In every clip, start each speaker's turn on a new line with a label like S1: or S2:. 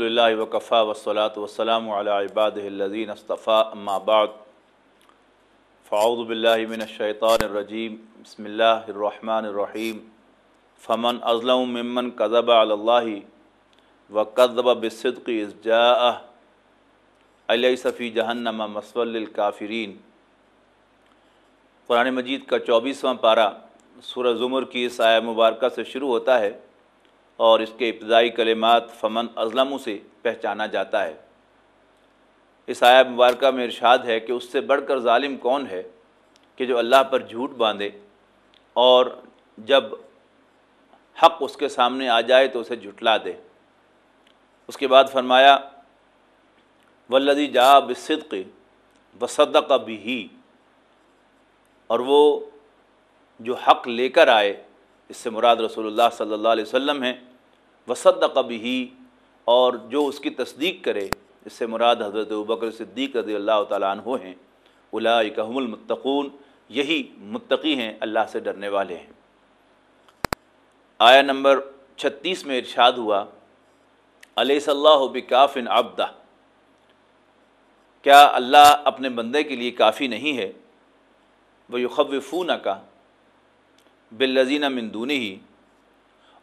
S1: الحمد للہ وکفا والصلاة والسلام علی عباد الذین اصطفیٰ اما بعد. فاعوذ باللہ من الشیطان الرجیم، بسم اللہ الرحمن الرحیم. فمن ازلم ممن کذب علی اللہ وکذب بالصدق اذ جاءہ علیس فی جہنم مسول للکافرین. قرآن مجید کا چوبیسواں پارہ سورہ زمر کی اس آیہ مبارکہ سے شروع ہوتا ہے۔ اور اس کے ابتدائی کلمات فمن ازلم سے پہچانا جاتا ہے۔ اس آیہ مبارکہ میں ارشاد ہے کہ اس سے بڑھ کر ظالم کون ہے کہ جو اللہ پر جھوٹ باندھے اور جب حق اس کے سامنے آ جائے تو اسے جھٹلا دے۔ اس کے بعد فرمایا ولدی جا بصدق وصدق بھی اور وہ جو حق لے کر آئے، اس سے مراد رسول اللہ صلی اللہ علیہ وسلم ہیں۔ وصدق بھی اور جو اس کی تصدیق کرے، اس سے مراد حضرت ابکر صدیق رضی اللہ تعالیٰ عنہ ہیں اولئکہم المتقون، یہی متقی ہیں، اللہ سے ڈرنے والے ہیں۔ آیا نمبر چھتیس میں ارشاد ہوا علیہ صلی اللہ بکافن عبدہ، کیا اللہ اپنے بندے کے لیے کافی نہیں ہے؟ وہ یخوفون کا باللزینہ مندونی ہی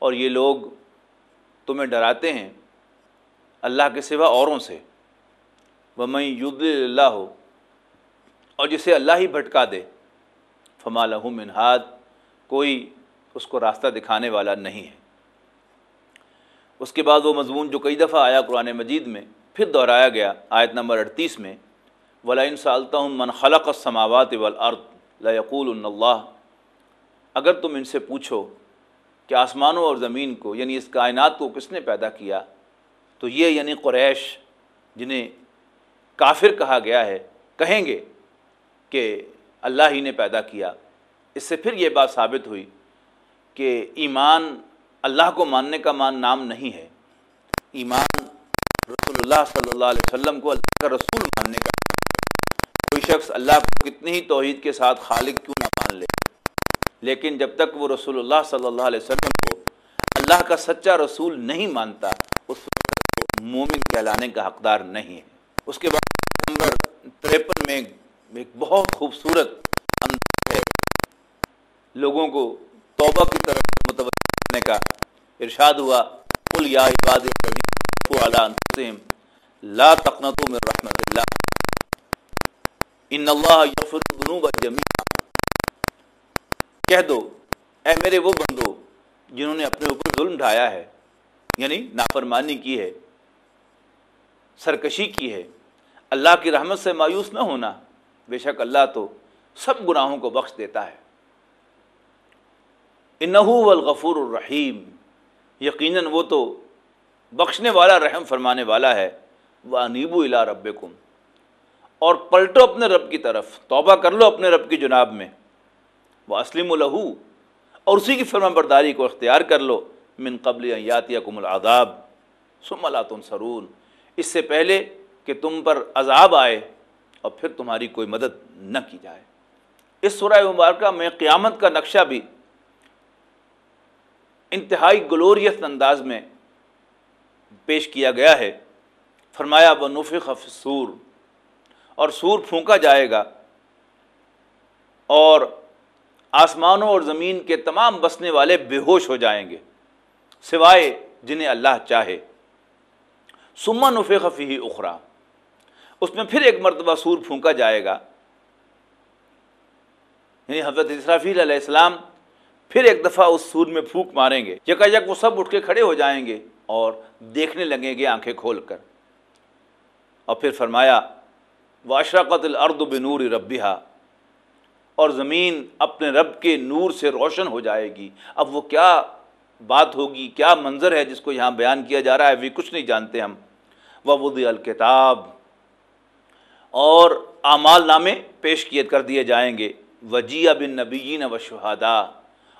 S1: اور یہ لوگ تمہیں ڈراتے ہیں اللہ کے سوا اوروں سے۔ وہ میں ید اللہ ہو اور جسے اللہ ہی بھٹکا دے، فما لہو منہاد کوئی اس کو راستہ دکھانے والا نہیں ہے۔ اس کے بعد وہ مضمون جو کئی دفعہ آیا قرآن مجید میں، پھر دہرایا گیا، آیت نمبر اڑتیس میں ولا سالتا ہوں من خلق السماوات والارض لا یقول اللہ اگر تم ان سے پوچھو کہ آسمانوں اور زمین کو یعنی اس کائنات کو کس نے پیدا کیا؟ تو یہ یعنی قریش، جنہیں کافر کہا گیا ہے، کہیں گے کہ اللہ ہی نے پیدا کیا۔ اس سے پھر یہ بات ثابت ہوئی کہ ایمان اللہ کو ماننے کا مان نام نہیں ہے۔ ایمان رسول اللہ صلی اللہ علیہ وسلم کو اللہ کا رسول ماننے کا کوئی شخص اللہ کو کتنی ہی توحید کے ساتھ خالق کیوں نہ لیکن جب تک وہ رسول اللہ صلی اللہ علیہ وسلم کو اللہ کا سچا رسول نہیں مانتا، اس وقت مومن کہلانے کا حقدار نہیں ہے۔ اس کے بعد نمبر تریپن میں ایک بہت خوبصورت انداز ہے۔ لوگوں کو توبہ کی طرف متوجہ کرنے کا ارشاد ہوا۔ قل یا عباد لا تقنطوا من رحمت اللہ۔ ان اللہ یغفر الذنوب جميعا کہہ دو، اے میرے وہ بندو جنہوں نے اپنے اوپر ظلم ڈھایا ہے یعنی نافرمانی کی ہے، سرکشی کی ہے، اللہ کی رحمت سے مایوس نہ ہونا، بے شک اللہ تو سب گناہوں کو بخش دیتا ہے۔ انہو والغفور الرحیم، یقیناً وہ تو بخشنے والا، رحم فرمانے والا ہے وہ انیبو الا ربکم۔ اور پلٹو اپنے رب کی طرف، توبہ کر لو اپنے رب کی جناب میں۔ وہ اسلم الہو اور اسی کی فرما برداری کو اختیار کر لو، من قبل یاتیکم العذاب، ثم لا تنصرون۔ اس سے پہلے کہ تم پر عذاب آئے اور پھر تمہاری کوئی مدد نہ کی جائے۔ اس سورہ مبارکہ میں قیامت کا نقشہ بھی انتہائی گلوریس انداز میں پیش کیا گیا ہے۔ فرمایا و نفق سور اور سور پھونکا جائے گا اور آسمانوں اور زمین کے تمام بسنے والے بے ہوش ہو جائیں گے، سوائے جنہیں اللہ چاہے۔ سما نفق فی اخرا اس میں پھر ایک مرتبہ سور پھونکا جائے گا۔ یعنی حضرت اسرافیل علیہ السلام پھر ایک دفعہ اس سور میں پھونک ماریں گے۔ یکا یک وہ سب اٹھ کے کھڑے ہو جائیں گے اور دیکھنے لگیں گے آنکھیں کھول کر۔ اور پھر فرمایا واشرقت الارض بنور ربیہ اور زمین اپنے رب کے نور سے روشن ہو جائے گی۔ اب وہ کیا بات ہوگی؟ کیا منظر ہے جس کو یہاں بیان کیا جا رہا ہے؟ وہ کچھ نہیں جانتے ہم۔ وہ الکتاب اور اعمال نامے پیش کیے کر دیے جائیں گے۔ وجیہ بن نبیین و شہادا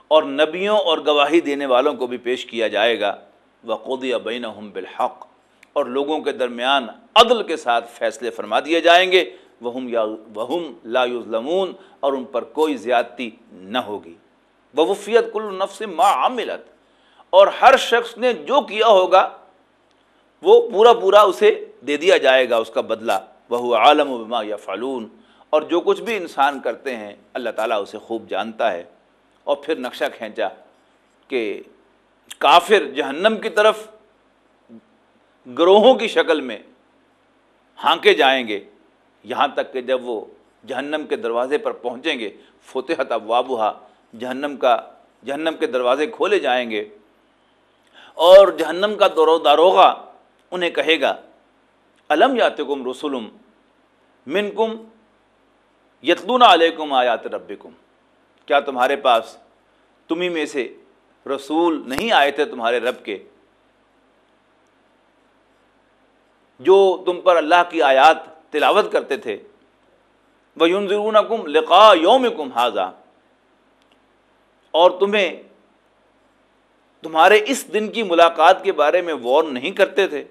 S1: اور نبیوں اور گواہی دینے والوں کو بھی پیش کیا جائے گا۔ وقود بین بالحق۔ اور لوگوں کے درمیان عدل کے ساتھ فیصلے فرما دیے جائیں گے۔ وہم یا وہم لا یظلمون اور ان پر کوئی زیادتی نہ ہوگی۔ وفیت کل نفس ما عملت۔ اور ہر شخص نے جو کیا ہوگا، وہ پورا پورا اسے دے دیا جائے گا، اس کا بدلہ۔ وہ عالم و بما یا فالون اور جو کچھ بھی انسان کرتے ہیں، اللہ تعالیٰ اسے خوب جانتا ہے۔ اور پھر نقشہ کھینچا کہ کافر جہنم کی طرف گروہوں کی شکل میں ہانکے جائیں گے۔ یہاں تک کہ جب وہ جہنم کے دروازے پر پہنچیں گے، فتحت ابوابہ جہنم کا، جہنم کے دروازے کھولے جائیں گے۔ اور جہنم کا داروغہ انہیں کہے گا علم یاتکم رسولم من کم یتلون علیکم آیات ربکم کیا تمہارے پاس تمہیں میں سے رسول نہیں آئے تھے تمہارے رب کے؟ جو تم پر اللہ کی آیات تلاوت کرتے تھے۔ وہ یونظرون کم لقا یوم کم حاضہ اور تمہیں تمہارے اس دن کی ملاقات کے بارے میں وارن نہیں کرتے تھے۔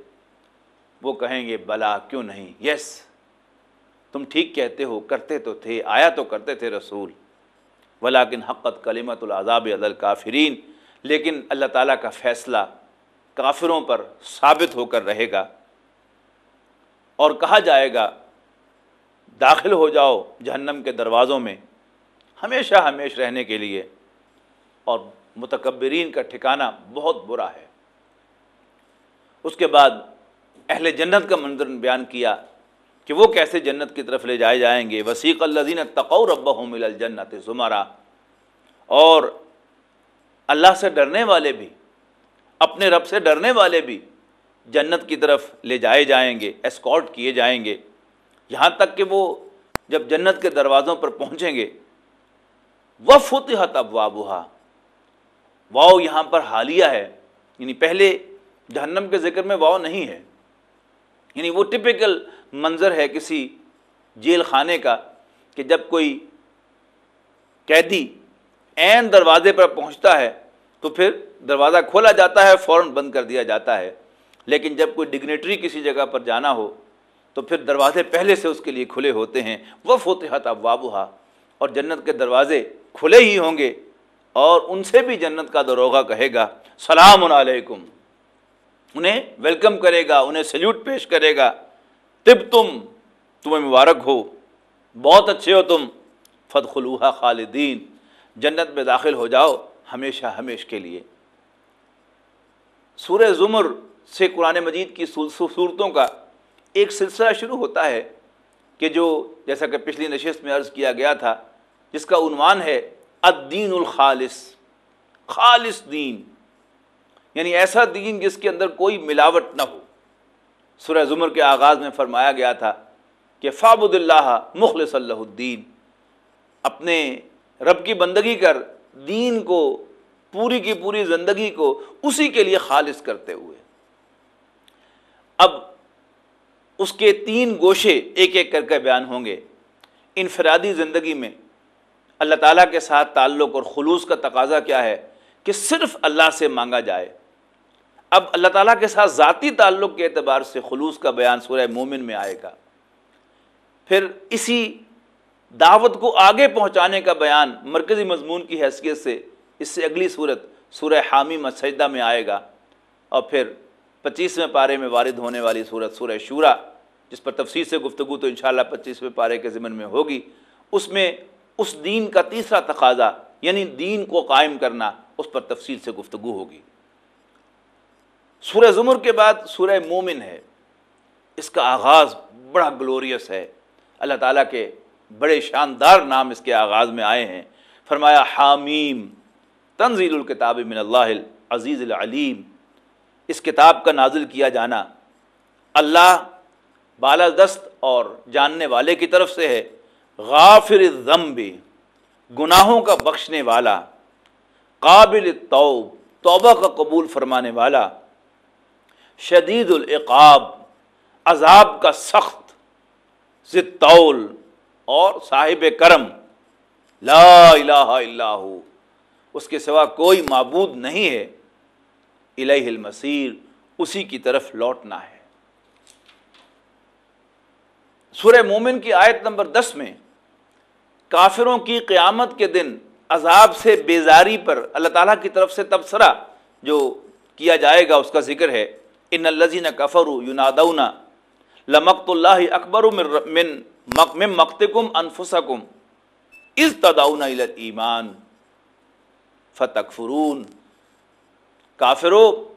S1: وہ کہیں گے، بلا، کیوں نہیں؟ یس، تم ٹھیک کہتے ہو، کرتے تو تھے، آیا تو کرتے تھے رسول۔ ولاکن حقت کلیمت العذاب عدل کافرین لیکن اللہ تعالیٰ کا فیصلہ کافروں پر ثابت ہو کر رہے گا۔ اور کہا جائے گا، داخل ہو جاؤ جہنم کے دروازوں میں، ہمیشہ ہمیش رہنے کے لیے۔ اور متکبرین کا ٹھکانہ بہت برا ہے۔ اس کے بعد اہل جنت کا منظر بیان کیا کہ وہ کیسے جنت کی طرف لے جائے جائیں گے۔ وسیق الزین تقور رب مل الجنت زمرہ اور اللہ سے ڈرنے والے بھی، اپنے رب سے ڈرنے والے بھی جنت کی طرف لے جائے جائیں گے اسکاٹ کیے جائیں گے۔ یہاں تک کہ وہ جب جنت کے دروازوں پر پہنچیں گے وہ فتحت اب واؤ یہاں پر حالیہ ہے۔ یعنی پہلے جہنم کے ذکر میں واؤ نہیں ہے۔ یعنی وہ ٹپکل منظر ہے کسی جیل خانے کا کہ جب کوئی قیدی عین دروازے پر پہنچتا ہے تو پھر دروازہ کھولا جاتا ہے، فوراً بند کر دیا جاتا ہے۔ لیکن جب کوئی ڈگنیٹری کسی جگہ پر جانا ہو، تو پھر دروازے پہلے سے اس کے لیے کھلے ہوتے ہیں۔ وہ فتحت اب اور جنت کے دروازے کھلے ہی ہوں گے۔ اور ان سے بھی جنت کا دروغہ کہے گا۔ سلام علیکم۔ انہیں ویلکم کرے گا، انہیں سلیوٹ پیش کرے گا۔ طب تم، تمہیں مبارک ہو۔ بہت اچھے ہو تم۔ فت خلوحہ خالدین جنت میں داخل ہو جاؤ ہمیشہ ہمیش کے لیے۔ سورہ زمر سے قرآن مجید کی صورتوں کا ایک سلسلہ شروع ہوتا ہے کہ جو جیسا کہ پچھلی نشست میں عرض کیا گیا تھا، جس کا عنوان ہے الدین الخالص، خالص دین۔ یعنی ایسا دین جس کے اندر کوئی ملاوٹ نہ ہو۔ سورہ زمر کے آغاز میں فرمایا گیا تھا کہ فابد اللہ مخلص اللہ الدین۔ اپنے رب کی بندگی کر، دین کو، پوری کی پوری زندگی کو اسی کے لیے خالص کرتے ہوئے۔ اب اس کے تین گوشے ایک ایک کر کے بیان ہوں گے۔ انفرادی زندگی میں اللہ تعالیٰ کے ساتھ تعلق اور خلوص کا تقاضا کیا ہے کہ صرف اللہ سے مانگا جائے۔ اب اللہ تعالیٰ کے ساتھ ذاتی تعلق کے اعتبار سے خلوص کا بیان سورہ مومن میں آئے گا۔ پھر اسی دعوت کو آگے پہنچانے کا بیان مرکزی مضمون کی حیثیت سے اس سے اگلی صورت سورہ حامی مسجدہ میں آئے گا۔ اور پھر پچیسویں پارے میں وارد ہونے والی صورت سورہ شورا، جس پر تفصیل سے گفتگو تو انشاءاللہ پچیسویں پارے کے ضمن میں ہوگی، اس میں اس دین کا تیسرا تقاضا یعنی دین کو قائم کرنا، اس پر تفصیل سے گفتگو ہوگی۔ سورہ زمر کے بعد سورہ مومن ہے۔ اس کا آغاز بڑا گلوریس ہے۔ اللہ تعالیٰ کے بڑے شاندار نام اس کے آغاز میں آئے ہیں۔ فرمایا، حامیم، تنزیل الکتاب من اللہ عزیز العلیم۔ اس کتاب کا نازل کیا جانا اللہ بالادست اور جاننے والے کی طرف سے ہے۔ غافر الذنب، گناہوں کا بخشنے والا۔ قابل توب توبہ کا قبول فرمانے والا۔ شدید العقاب، عذاب کا سخت ضطول اور صاحب کرم۔ لا الہ الا ہو، اس کے سوا کوئی معبود نہیں ہے۔ الہ المسیر اسی کی طرف لوٹنا ہے۔ سورہ مومن کی آیت نمبر دس میں کافروں کی قیامت کے دن عذاب سے بیزاری پر اللہ تعالیٰ کی طرف سے تبصرہ جو کیا جائے گا، اس کا ذکر ہے۔ ان الزین کفر یونادونا لمقت اللہ اکبر من مقتکم انفسکم۔ از تداؤن ایمان فتق فرون کافرو،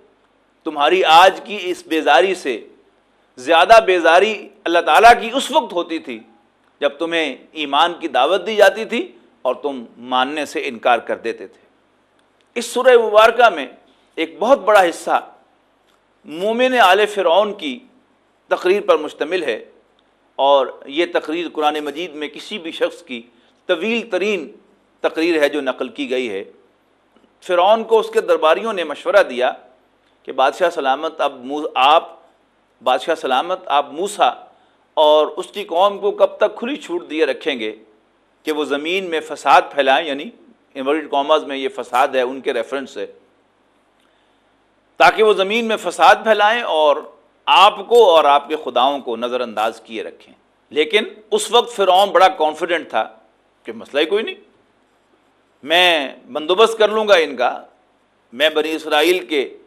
S1: تمہاری آج کی اس بیزاری سے زیادہ بیزاری اللہ تعالیٰ کی اس وقت ہوتی تھی جب تمہیں ایمان کی دعوت دی جاتی تھی اور تم ماننے سے انکار کر دیتے تھے۔ اس سورہ مبارکہ میں ایک بہت بڑا حصہ مومن آل فرعون کی تقریر پر مشتمل ہے اور یہ تقریر قرآن مجید میں کسی بھی شخص کی طویل ترین تقریر ہے جو نقل کی گئی ہے۔ فرعون کو اس کے درباریوں نے مشورہ دیا کہ بادشاہ سلامت اب آپ بادشاہ سلامت، آپ موسا اور اس کی قوم کو کب تک کھلی چھوٹ دیے رکھیں گے کہ وہ زمین میں فساد پھیلائیں یعنی انورٹڈ کامرز میں یہ فساد ہے، ان کے ریفرنس سے، تاکہ وہ زمین میں فساد پھیلائیں اور آپ کو اور آپ کے خداؤں کو نظر انداز کیے رکھیں۔ لیکن اس وقت فرعون بڑا کانفیڈنٹ تھا کہ مسئلہ ہی کوئی نہیں۔ میں بندوبست کر لوں گا ان کا۔ میں بنی اسرائیل کے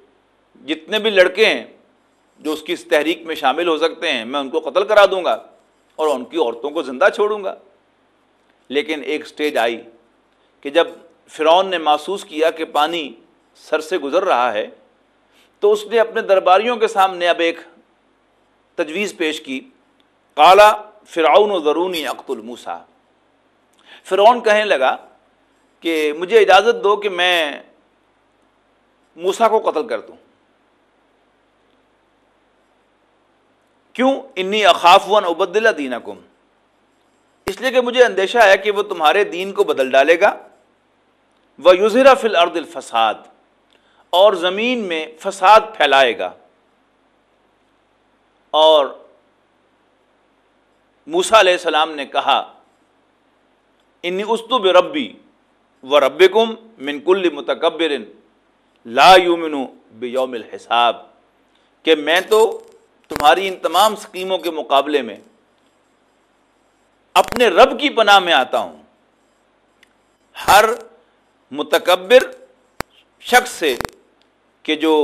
S1: جتنے بھی لڑکے ہیں جو اس کی اس تحریک میں شامل ہو سکتے ہیں، میں ان کو قتل کرا دوں گا اور ان کی عورتوں کو زندہ چھوڑوں گا۔ لیکن ایک سٹیج آئی کہ جب فرعون نے محسوس کیا کہ پانی سر سے گزر رہا ہے، تو اس نے اپنے درباریوں کے سامنے اب ایک تجویز پیش کی۔ کالا فرعون و ضرونی اقت الموسا فرعون کہنے لگا کہ مجھے اجازت دو کہ میں موسا کو قتل کر دوں۔ کیوں؟ انی اخاف ون ابدلا دین اس لیے کہ مجھے اندیشہ ہے کہ وہ تمہارے دین کو بدل ڈالے گا۔ وہ یوزرا فل ارد الفساد۔ اور زمین میں فساد پھیلائے گا۔ اور موسا علیہ السلام نے کہا، انی استب ربی و رب کم منکل متکبر لا یومن بیوم الحساب، کہ میں تو تمہاری ان تمام اسکیموں کے مقابلے میں اپنے رب کی پناہ میں آتا ہوں۔ ہر متکبر شخص سے کہ جو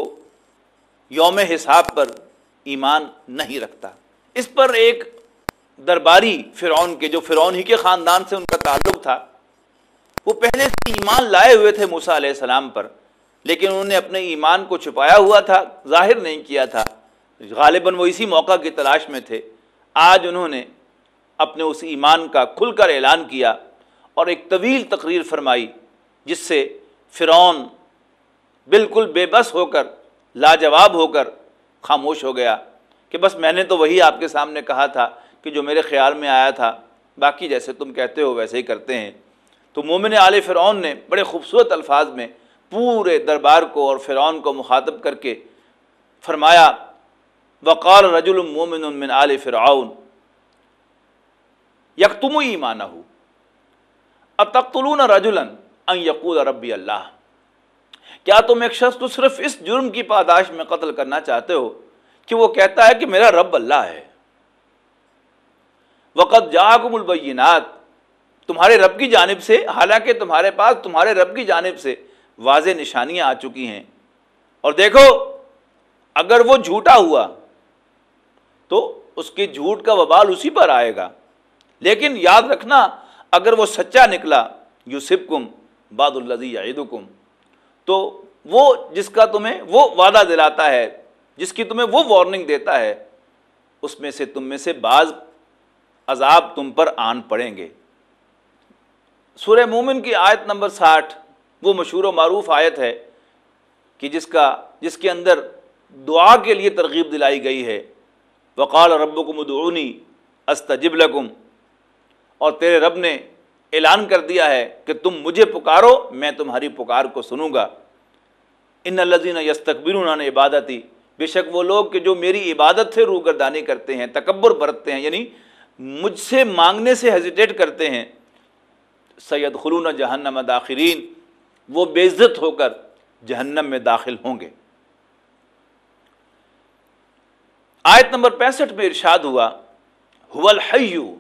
S1: یوم حساب پر ایمان نہیں رکھتا۔ اس پر ایک درباری فرعون کے، جو فرعون ہی کے خاندان سے ان کا تعلق تھا وہ پہلے سے ایمان لائے ہوئے تھے موسا علیہ السلام پر، لیکن انہوں نے اپنے ایمان کو چھپایا ہوا تھا، ظاہر نہیں کیا تھا۔ غالباً وہ اسی موقع کی تلاش میں تھے۔ آج انہوں نے اپنے اس ایمان کا کھل کر اعلان کیا اور ایک طویل تقریر فرمائی، جس سے فرعون بالکل بے بس ہو کر، لاجواب ہو کر خاموش ہو گیا کہ بس میں نے تو وہی آپ کے سامنے کہا تھا کہ جو میرے خیال میں آیا تھا، باقی جیسے تم کہتے ہو ویسے ہی کرتے ہیں۔ تو مومن عال فرعون نے بڑے خوبصورت الفاظ میں پورے دربار کو اور فرعون کو مخاطب کر کے فرمایا، وقال رجل مومن من آل فرعون یکتم ایمانہ اتقتلون رجلا ان یقول ربی اللہ، کیا تم ایک شخص کو صرف اس جرم کی پاداش میں قتل کرنا چاہتے ہو کہ وہ کہتا ہے کہ میرا رب اللہ ہے؟ وقت جاکم البینات تمہارے رب کی جانب سے، حالانکہ تمہارے پاس تمہارے رب کی جانب سے واضح نشانیاں آ چکی ہیں۔ اور دیکھو، اگر وہ جھوٹا ہوا تو اس کے جھوٹ کا وبال اسی پر آئے گا۔ لیکن یاد رکھنا، اگر وہ سچا نکلا یوسف کم باد الزی تو وہ جس کا تمہیں وہ وعدہ دلاتا ہے، جس کی تمہیں وہ وارننگ دیتا ہے، اس میں سے تم میں سے بعض عذاب تم پر آن پڑیں گے۔ سورہ مومن کی آیت نمبر ساٹھ، وہ مشہور و معروف آیت ہے کہ جس کا، جس کے اندر دعا کے لیے ترغیب دلائی گئی ہے۔ وقال رب ادعونی استجب لکم۔ اور تیرے رب نے اعلان کر دیا ہے کہ تم مجھے پکارو، میں تمہاری پکار کو سنوں گا۔ ان الزین یس تقبر عبادتی، بے شک وہ لوگ کہ جو میری عبادت سے روگردانی کرتے ہیں، تکبر برتتے ہیں یعنی مجھ سے مانگنے سے ہیزیٹیٹ کرتے ہیں۔ سید خلون جہنم داخرین، وہ بے عزت ہو کر جہنم میں داخل ہوں گے۔ آیت نمبر پینسٹھ میں ارشاد ہوا الحیو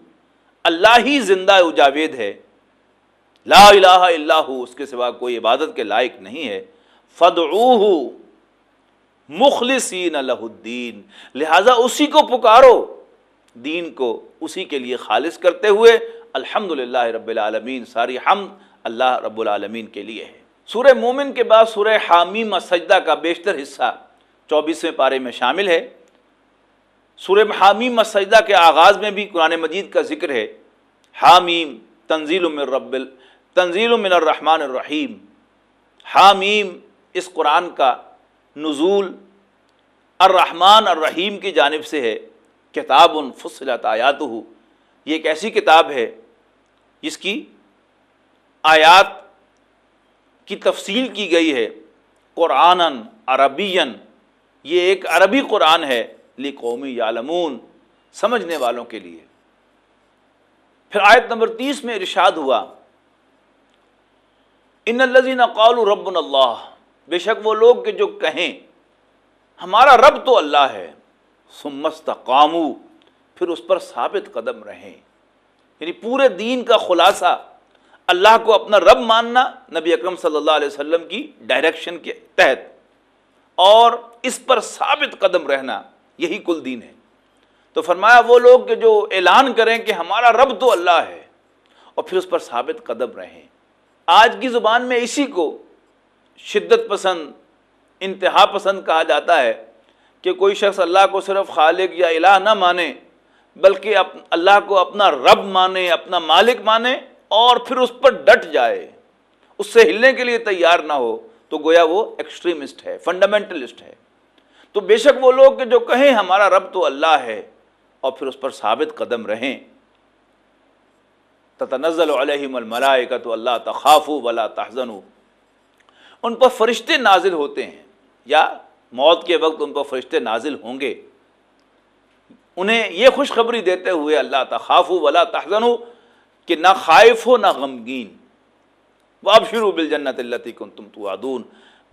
S1: اللہ ہی زندہ اجاوید ہے۔ لا الہ الا ہو، اس کے سوا کوئی عبادت کے لائق نہیں ہے۔ فدعوہ مخلصین الہ الدین، لہذا اسی کو پکارو۔ دین کو اسی کے لیے خالص کرتے ہوئے الحمد رب العالمین، ساری حمد اللہ رب العالمین کے لیے ہے۔ سورہ مومن کے بعد سورہ حامیم سجدہ کا بیشتر حصہ چوبیسویں پارے میں شامل ہے۔ سورہ حامیم سجدہ کے آغاز میں بھی قرآن مجید کا ذکر ہے۔ حامیم، تنزیل من رب تنزیل من الرحمن الرحیم۔ حامیم اس قرآن کا نزول الرحمن الرحیم کی جانب سے ہے۔ کتاب فصلت آیات ہو یہ ایک ایسی کتاب ہے جس کی آیات کی تفصیل کی گئی ہے قرآن عربین یہ ایک عربی قرآن ہے لی قومی یالمون سمجھنے والوں کے لیے۔ پھر آیت نمبر تیس میں ارشاد ہوا، ان الزین قول رب اللہ۔ بے شک وہ لوگ کہ جو کہیں، ہمارا رب تو اللہ ہے۔ سمست قامو پھر اس پر ثابت قدم رہیں۔ یعنی پورے دین کا خلاصہ اللہ کو اپنا رب ماننا نبی اکرم صلی اللہ علیہ وسلم کی ڈائریکشن کے تحت۔ اور اس پر ثابت قدم رہنا یہی کل دین ہے۔ تو فرمایا وہ لوگ کہ جو اعلان کریں کہ ہمارا رب تو اللہ ہے اور پھر اس پر ثابت قدم رہیں۔ آج کی زبان میں اسی کو شدت پسند، انتہا پسند کہا جاتا ہے کہ کوئی شخص اللہ کو صرف خالق یا الہ نہ مانے بلکہ اللہ کو اپنا رب مانے، اپنا مالک مانے اور پھر اس پر ڈٹ جائے۔ اس سے ہلنے کے لیے تیار نہ ہو تو گویا وہ ایکسٹریمسٹ ہے فنڈامنٹلسٹ ہے۔ تو بے شک وہ لوگ کہ جو کہیں ہمارا رب تو اللہ ہے اور پھر اس پر ثابت قدم رہیں۔ تتنزل علیہم الملائکہ تو اللہ تخافو ولا تحزنو ان پر فرشتے نازل ہوتے ہیں یا موت کے وقت ان پر فرشتے نازل ہوں گے۔ انہیں یہ خوشخبری دیتے ہوئے اللہ تخافو ولا تحزنو کہ نہ خائف ہو نہ غمگین۔ وہ اب شروع بل جنت اللہ کن تم تو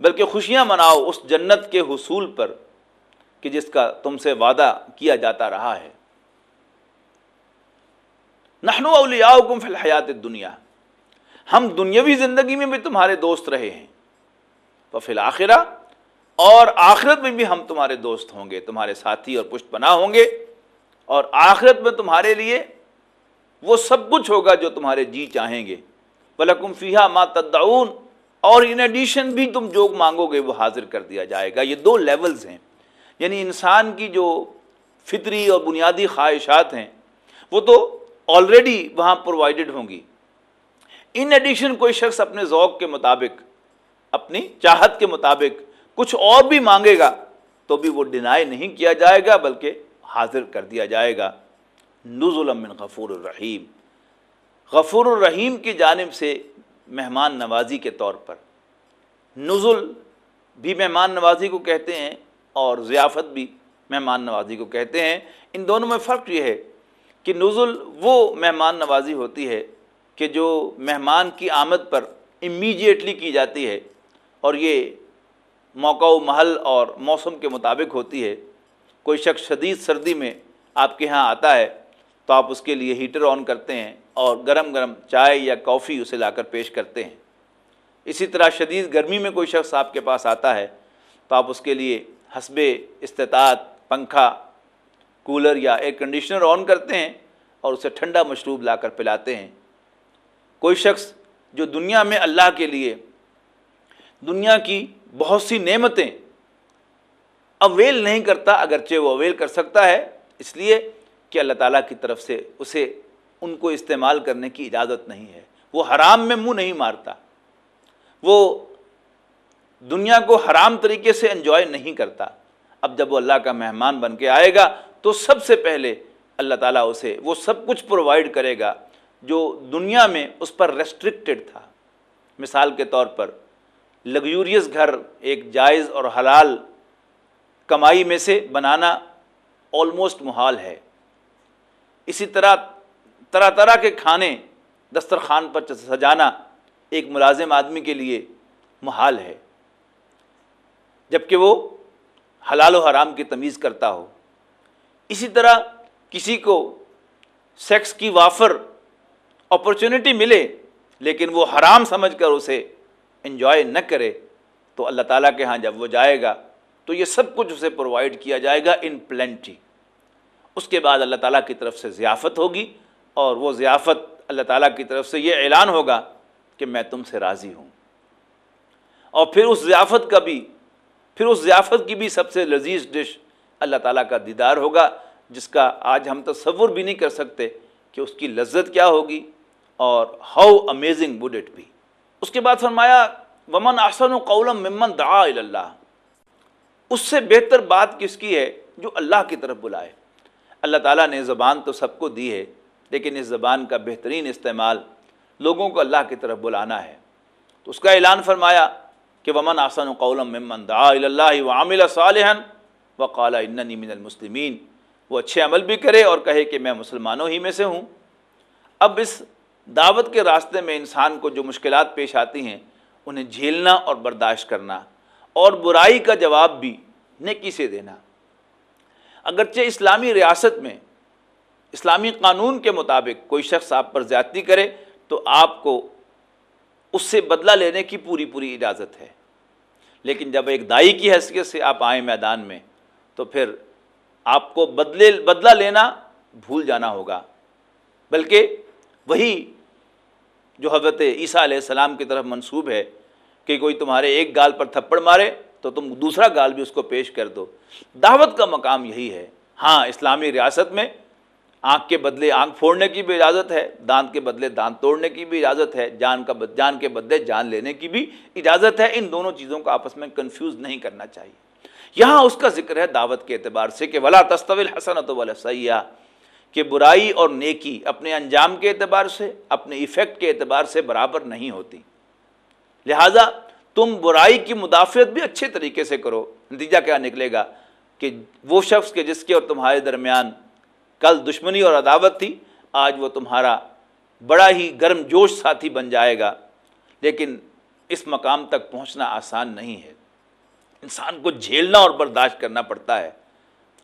S1: بلکہ خوشیاں مناؤ اس جنت کے حصول پر کہ جس کا تم سے وعدہ کیا جاتا رہا ہے۔ نحنو اولیاؤکم فی الحیات الدنیا۔ ہم دنیاوی زندگی میں بھی تمہارے دوست رہے ہیں۔ تو فی الآخرہ اور آخرت میں بھی ہم تمہارے دوست ہوں گے، تمہارے ساتھی اور پشت پناہ ہوں گے۔ اور آخرت میں تمہارے لیے وہ سب کچھ ہوگا جو تمہارے جی چاہیں گے۔ وَلَكُمْ فِيهَا مَا تَدَّعُونَ۔ اور ان ایڈیشن بھی تم جو مانگو گے وہ حاضر کر دیا جائے گا۔ یہ دو لیولز ہیں۔ یعنی انسان کی جو فطری اور بنیادی خواہشات ہیں، وہ تو آلریڈی وہاں پرووائڈڈ ہوں گی۔ ان ایڈیشن کوئی شخص اپنے ذوق کے مطابق، اپنی چاہت کے مطابق کچھ اور بھی مانگے گا، تو بھی وہ ڈینائی نہیں کیا جائے گا، بلکہ حاضر کر دیا جائے گا۔ نزل من غفور الرحیم۔ غفور الرحیم کی جانب سے مہمان نوازی کے طور پر۔ نزل بھی مہمان نوازی کو کہتے ہیں اور ضیافت بھی مہمان نوازی کو کہتے ہیں۔ ان دونوں میں فرق یہ ہے کہ نزل وہ مہمان نوازی ہوتی ہے کہ جو مہمان کی آمد پر امیجیٹلی کی جاتی ہے اور یہ موقع و محل اور موسم کے مطابق ہوتی ہے۔ کوئی شخص شدید سردی میں آپ کے ہاں آتا ہے تو آپ اس کے لیے ہیٹر آن کرتے ہیں اور گرم گرم چائے یا کافی اسے لا کر پیش کرتے ہیں۔ اسی طرح شدید گرمی میں کوئی شخص آپ کے پاس آتا ہے تو آپ اس کے لیے حسب استطاعت، پنکھا، کولر یا ایئر کنڈیشنر آن کرتے ہیں اور اسے ٹھنڈا مشروب لا کر پلاتے ہیں۔ کوئی شخص جو دنیا میں اللہ کے لیے، دنیا کی بہت سی نعمتیں اویل نہیں کرتا، اگرچہ وہ اویل کر سکتا ہے، اس لیے کہ اللہ تعالیٰ کی طرف سے اسے ان کو استعمال کرنے کی اجازت نہیں ہے۔ وہ حرام میں منہ نہیں مارتا۔ وہ دنیا کو حرام طریقے سے انجوائے نہیں کرتا۔ اب جب وہ اللہ کا مہمان بن کے آئے گا، تو سب سے پہلے اللہ تعالیٰ اسے وہ سب کچھ پرووائڈ کرے گا جو دنیا میں اس پر ریسٹرکٹڈ تھا۔ مثال کے طور پر لگیوریس گھر ایک جائز اور حلال کمائی میں سے بنانا آلموسٹ محال ہے۔ اسی طرح طرح طرح کے کھانے دسترخوان پر سجانا ایک ملازم آدمی کے لیے محال ہے۔ جبکہ وہ حلال و حرام کی تمیز کرتا ہو۔ اسی طرح کسی کو سیکس کی وافر اپرچونٹی ملے لیکن وہ حرام سمجھ کر اسے انجوائے نہ کرے تو اللہ تعالیٰ کے ہاں جب وہ جائے گا تو یہ سب کچھ اسے پرووائڈ کیا جائے گا ان پلینٹی اس کے بعد اللہ تعالیٰ کی طرف سے ضیافت ہوگی اور وہ ضیافت اللہ تعالیٰ کی طرف سے یہ اعلان ہوگا کہ میں تم سے راضی ہوں. اور پھر اس ضیافت کا بھی پھر اس ضیافت کی بھی سب سے لذیذ ڈش اللہ تعالیٰ کا دیدار ہوگا، جس کا آج ہم تصور بھی نہیں کر سکتے کہ اس کی لذت کیا ہوگی اور how amazing would it be اس کے بعد فرمایا، ومن احسن و قولم ممن دعا اللہ اس سے بہتر بات کس کی ہے جو اللہ کی طرف بلائے۔ اللہ تعالیٰ نے زبان تو سب کو دی ہے، لیکن اس زبان کا بہترین استعمال لوگوں کو اللہ کی طرف بلانا ہے۔ تو اس کا اعلان فرمایا کہ ومن آسن و قولم ممن دعا اللہ و عامل صالحن و قالا اننی من المسلمین وہ اچھے عمل بھی کرے اور کہے کہ میں مسلمانوں ہی میں سے ہوں۔ اب اس دعوت کے راستے میں انسان کو جو مشکلات پیش آتی ہیں، انہیں جھیلنا اور برداشت کرنا۔ اور برائی کا جواب بھی نیکی سے دینا۔ اگرچہ اسلامی ریاست میں اسلامی قانون کے مطابق کوئی شخص آپ پر زیادتی کرے، تو آپ کو اس سے بدلہ لینے کی پوری پوری اجازت ہے۔ لیکن جب ایک دائی کی حیثیت سے آپ آئیں میدان میں، تو پھر آپ کو بدلے، بدلہ لینا بھول جانا ہوگا۔ بلکہ وہی جو حضرت عیسیٰ علیہ السلام کی طرف منسوب ہے کہ کوئی تمہارے ایک گال پر تھپڑ مارے تو تم دوسرا گال بھی اس کو پیش کر دو۔ دعوت کا مقام یہی ہے۔ ہاں اسلامی ریاست میں آنکھ کے بدلے آنکھ پھوڑنے کی بھی اجازت ہے، دانت کے بدلے دانت توڑنے کی بھی اجازت ہے، جان کا جان کے بدلے جان لینے کی بھی اجازت ہے۔ ان دونوں چیزوں کو آپس میں کنفیوز نہیں کرنا چاہیے۔ یہاں اس کا ذکر ہے دعوت کے اعتبار سے کہ ولا تستویل حسنت ولا سیاح کہ برائی اور نیکی اپنے انجام کے اعتبار سے، اپنے ایفیکٹ کے اعتبار سے برابر نہیں ہوتی۔ لہٰذا تم برائی کی مدافعت بھی اچھے طریقے سے کرو۔ نتیجہ کیا نکلے گا؟ کہ وہ شخص کے جس کے اور تمہارے درمیان کل دشمنی اور عداوت تھی، آج وہ تمہارا بڑا ہی گرم جوش ساتھی بن جائے گا۔ لیکن اس مقام تک پہنچنا آسان نہیں ہے۔ انسان کو جھیلنا اور برداشت کرنا پڑتا ہے۔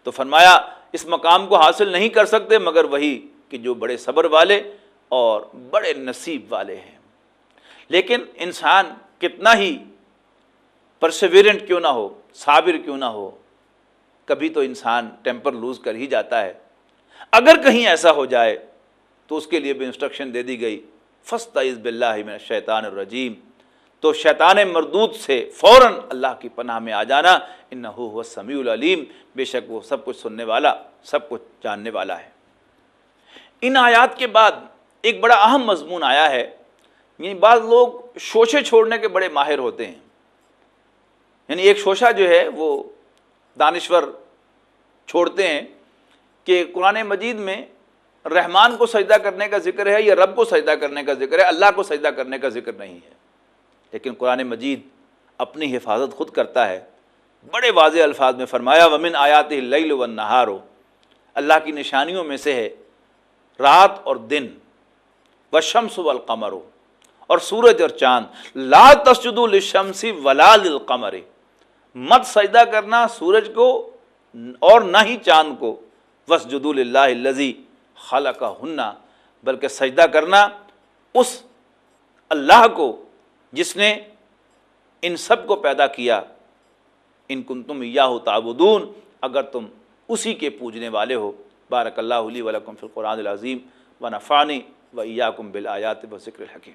S1: تو فرمایا، اس مقام کو حاصل نہیں کر سکتے، مگر وہی کہ جو بڑے صبر والے اور بڑے نصیب والے ہیں۔ لیکن انسان کتنا ہی پرسویرنٹ کیوں نہ ہو، صابر کیوں نہ ہو، کبھی تو انسان ٹیمپر لوز کر ہی جاتا ہے۔ اگر کہیں ایسا ہو جائے تو اس کے لیے بھی انسٹرکشن دے دی گئی۔ فسط عز بلّہ میں شیطان الرجیم۔ تو شیطان مردود سے فوراً اللہ کی پناہ میں آ جانا۔ ان یعنی بعض لوگ شوشے چھوڑنے کے بڑے ماہر ہوتے ہیں۔ یعنی ایک شوشہ جو ہے وہ دانشور چھوڑتے ہیں کہ قرآن مجید میں رحمان کو سجدہ کرنے کا ذکر ہے یا رب کو سجدہ کرنے کا ذکر ہے، اللہ کو سجدہ کرنے کا ذکر نہیں ہے۔ لیکن قرآن مجید اپنی حفاظت خود کرتا ہے۔ بڑے واضح الفاظ میں فرمایا، ومن آیات اللیل و نہارو اللہ کی نشانیوں میں سے ہے رات اور دن۔ و شمس و القمر اور سورج اور چاند. لا تسجد الشمسی ولا للقمر. مت سجدہ کرنا سورج کو اور نہ ہی چاند کو. وسجد اللہ الزی خالہ کا ہننا بلکہ سجدہ کرنا اس اللہ کو جس نے ان سب کو پیدا کیا. ان کن تم یا ہو تعبدون. اگر تم اسی کے پوجنے والے ہو. بارک اللہ علی ولکم فی القرآن العظیم. و نفانی و ایاکم بالآیات و ذکر الحکیم.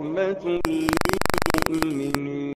S2: ورحمة للمؤمنين